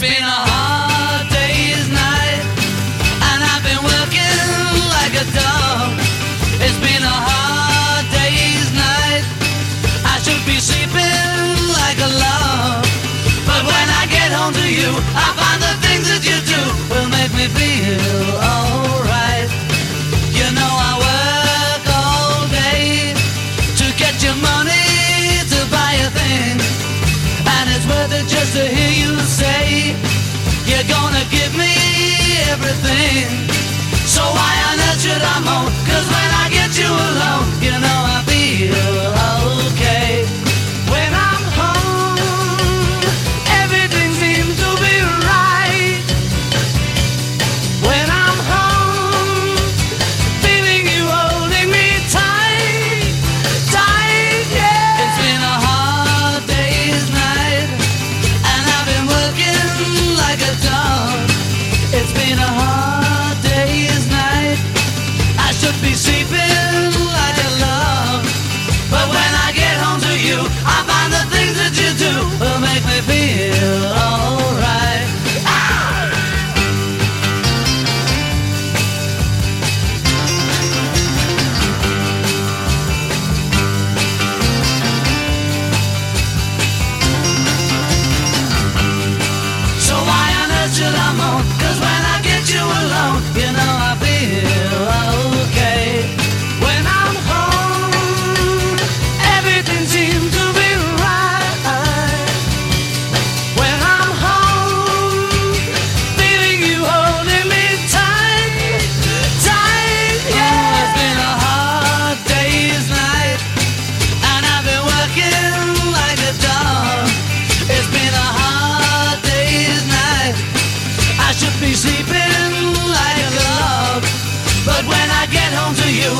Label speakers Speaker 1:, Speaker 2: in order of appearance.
Speaker 1: Been a hard be sleeping like a love. But when I get home to you,